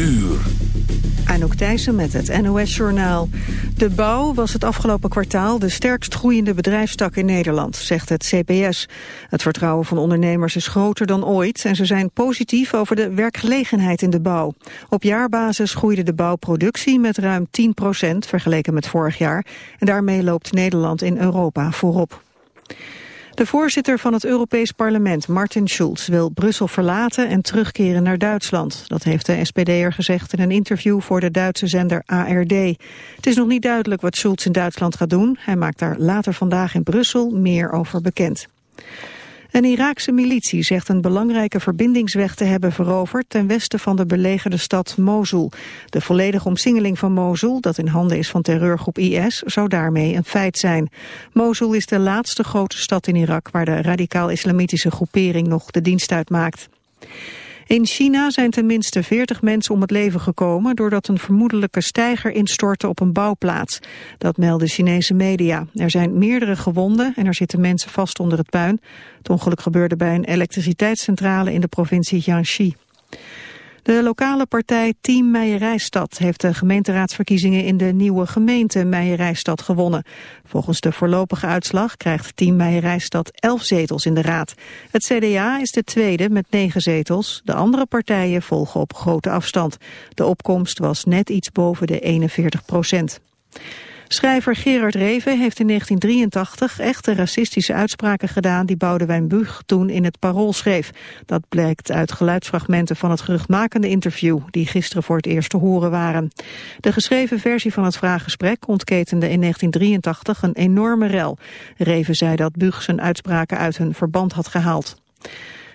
uur. Anouk Thijssen met het NOS-journaal. De bouw was het afgelopen kwartaal de sterkst groeiende bedrijfstak in Nederland, zegt het CPS. Het vertrouwen van ondernemers is groter dan ooit en ze zijn positief over de werkgelegenheid in de bouw. Op jaarbasis groeide de bouwproductie met ruim 10% vergeleken met vorig jaar. En daarmee loopt Nederland in Europa voorop. De voorzitter van het Europees Parlement, Martin Schulz, wil Brussel verlaten en terugkeren naar Duitsland. Dat heeft de SPD'er gezegd in een interview voor de Duitse zender ARD. Het is nog niet duidelijk wat Schulz in Duitsland gaat doen. Hij maakt daar later vandaag in Brussel meer over bekend. Een Iraakse militie zegt een belangrijke verbindingsweg te hebben veroverd ten westen van de belegerde stad Mosul. De volledige omsingeling van Mosul, dat in handen is van terreurgroep IS, zou daarmee een feit zijn. Mosul is de laatste grote stad in Irak waar de radicaal-islamitische groepering nog de dienst uitmaakt. In China zijn tenminste 40 mensen om het leven gekomen... doordat een vermoedelijke steiger instortte op een bouwplaats. Dat melden Chinese media. Er zijn meerdere gewonden en er zitten mensen vast onder het puin. Het ongeluk gebeurde bij een elektriciteitscentrale in de provincie Jiangxi. De lokale partij Team Meijerijstad heeft de gemeenteraadsverkiezingen in de nieuwe gemeente Meijerijstad gewonnen. Volgens de voorlopige uitslag krijgt Team Meijerijstad 11 zetels in de raad. Het CDA is de tweede met 9 zetels. De andere partijen volgen op grote afstand. De opkomst was net iets boven de 41 procent. Schrijver Gerard Reven heeft in 1983 echte racistische uitspraken gedaan die Boudewijn Bug toen in het Parool schreef. Dat blijkt uit geluidsfragmenten van het geruchtmakende interview die gisteren voor het eerst te horen waren. De geschreven versie van het vraaggesprek ontketende in 1983 een enorme rel. Reven zei dat Bug zijn uitspraken uit hun verband had gehaald.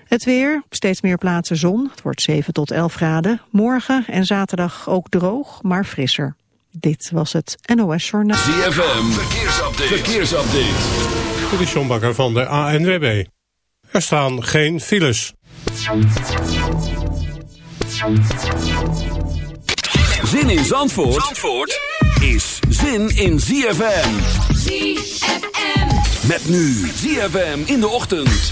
Het weer, op steeds meer plaatsen zon. Het wordt 7 tot 11 graden. Morgen en zaterdag ook droog, maar frisser. Dit was het NOS Journaal. ZFM, verkeersupdate. verkeersupdate. Dit is John Bakker van de ANWB. Er staan geen files. Zin in Zandvoort, Zandvoort is zin in ZFM. ZFM. Met nu ZFM in de ochtend.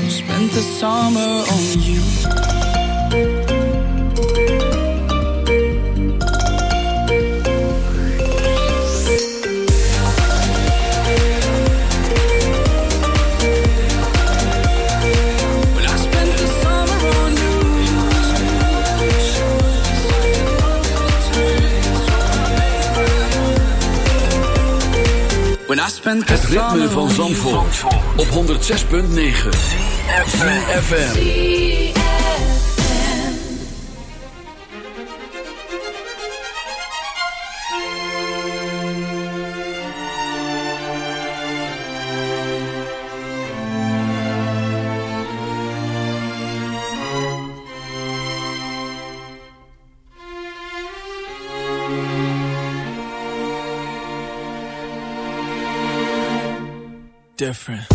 spend the summer on you. Het ritme van Zandvoort, op 106.9 FM. different.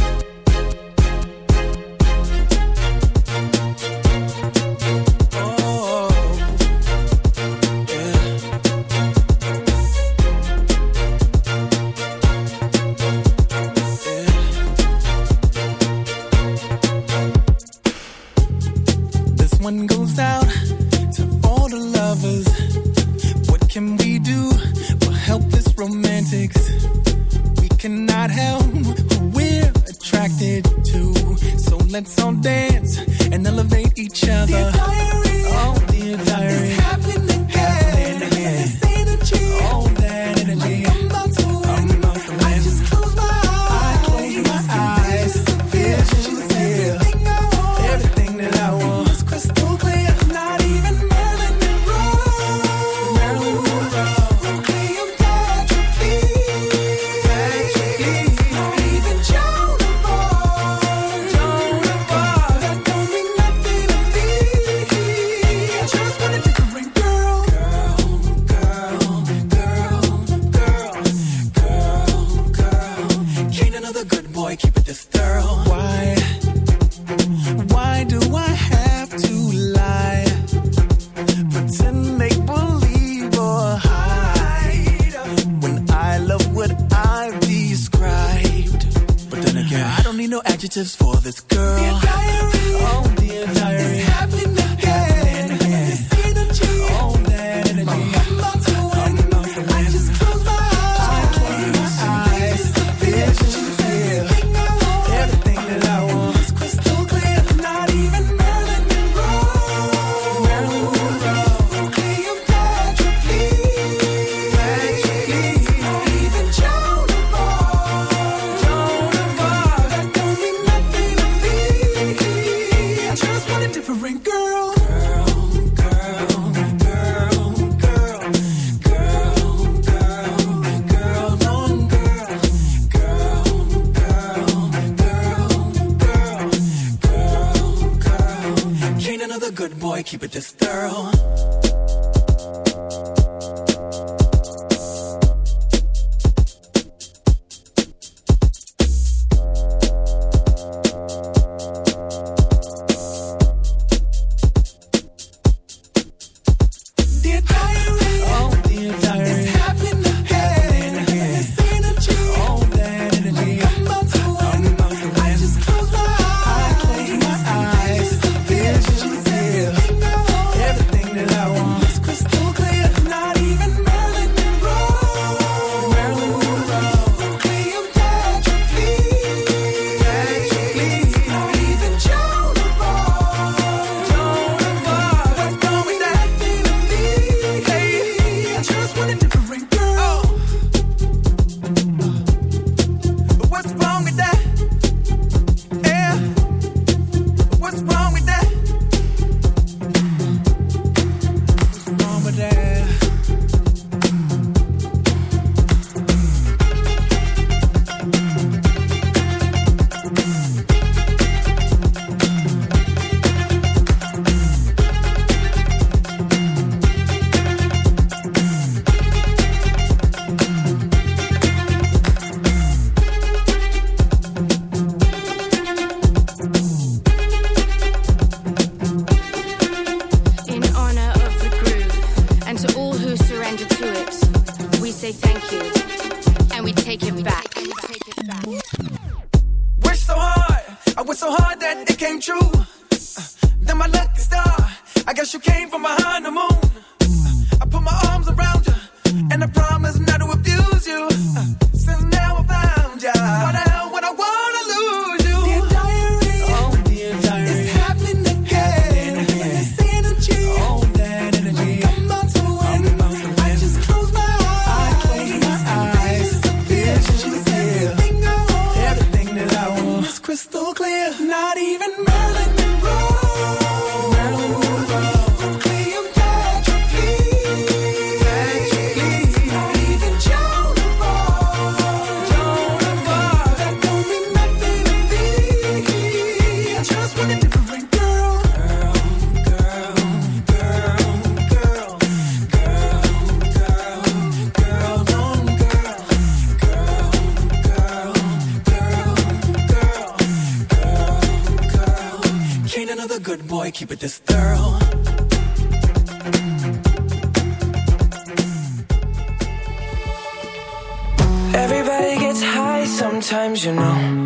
keep it this thorough. Everybody gets high sometimes, you know.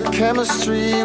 chemistry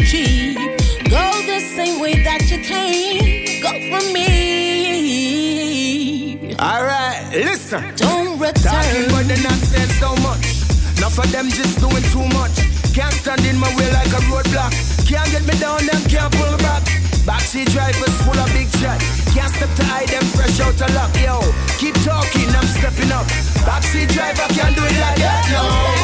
is cheap. Go the same way that you came. Go for me. All right, listen. Don't return. Talking about the nonsense so much. Not for them just doing too much. Can't stand in my way like a roadblock. Can't get me down, them can't pull back. Backseat drivers full of big chat. Can't step to hide them fresh out of luck, yo. Keep talking, I'm stepping up. Backseat driver can't do it like that, no.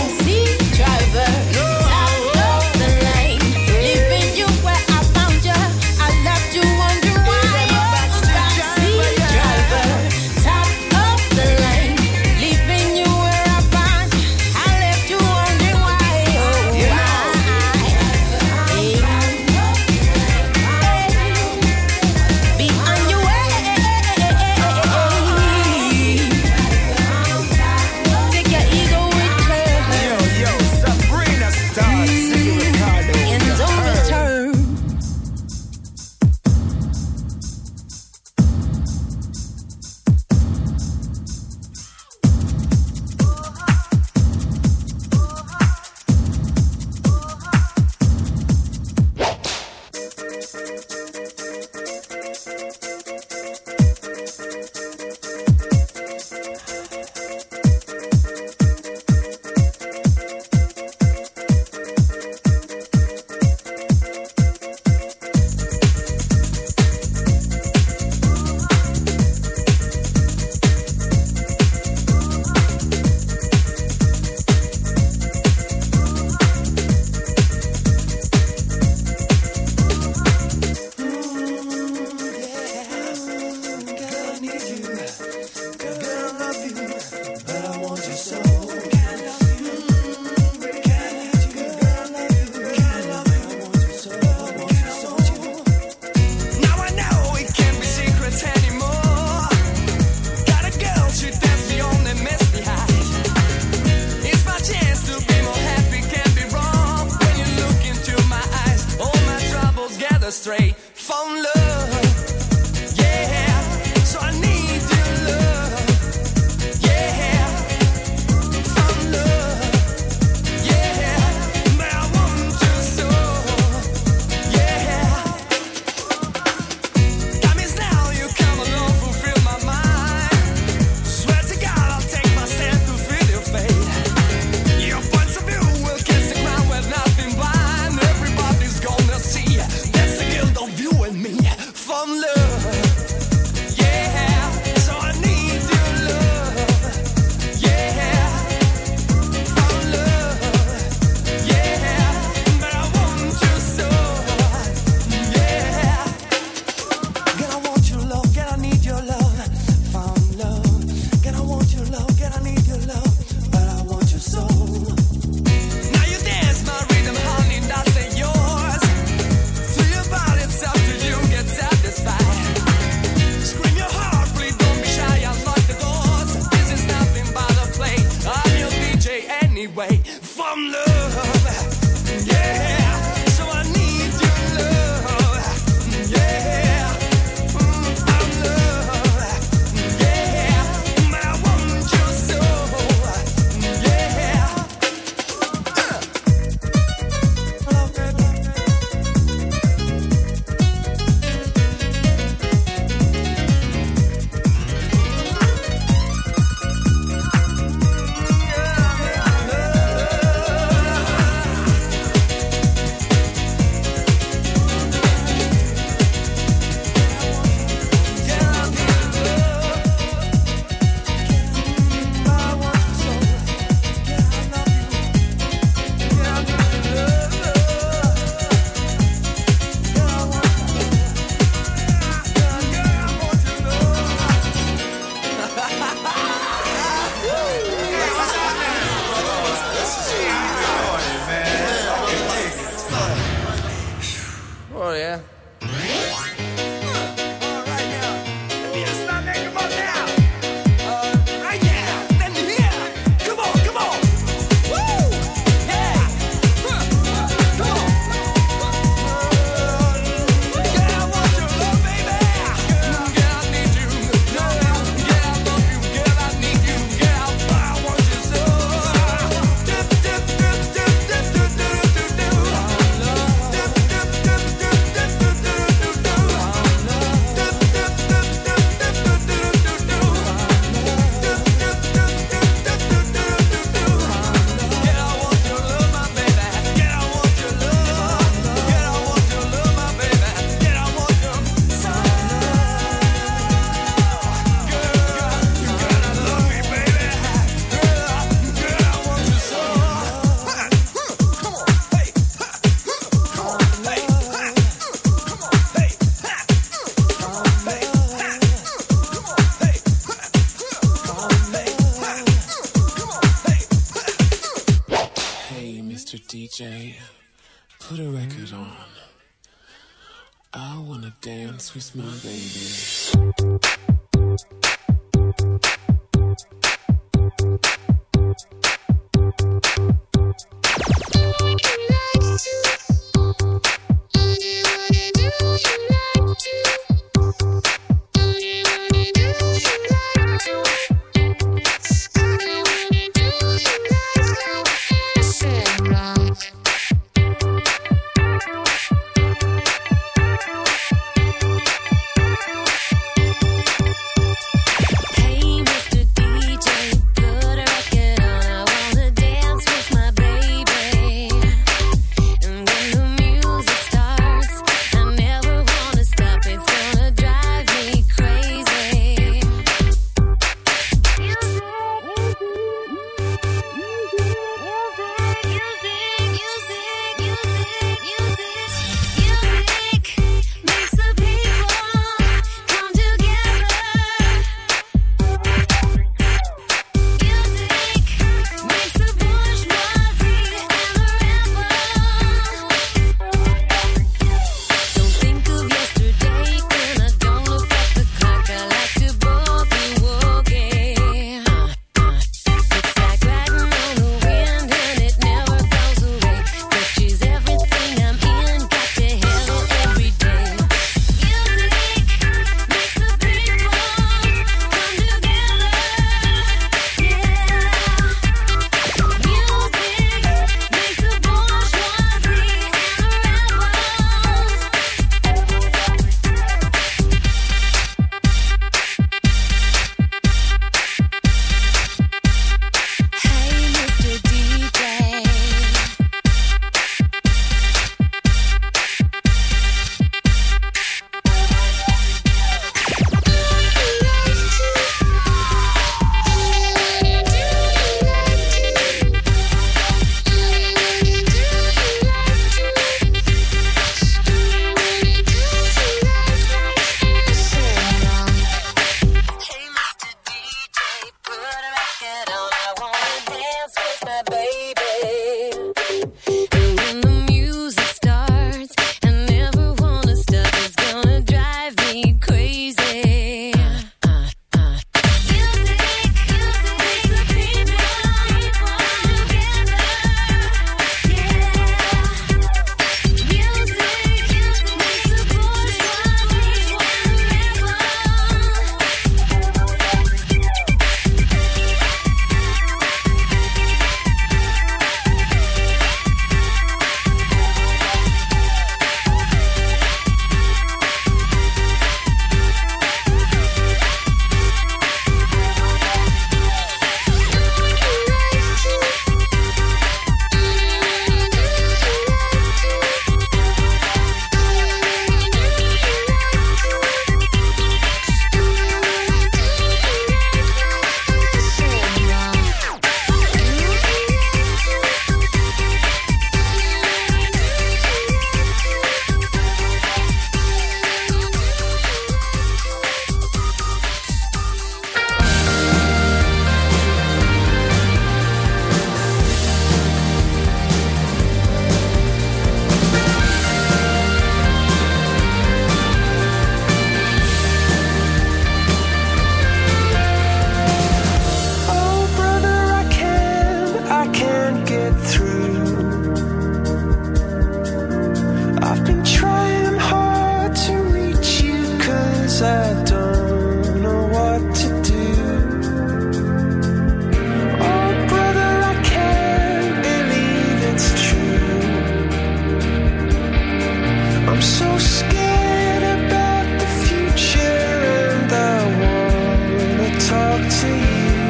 You.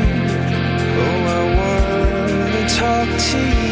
Oh, I wanna talk to. You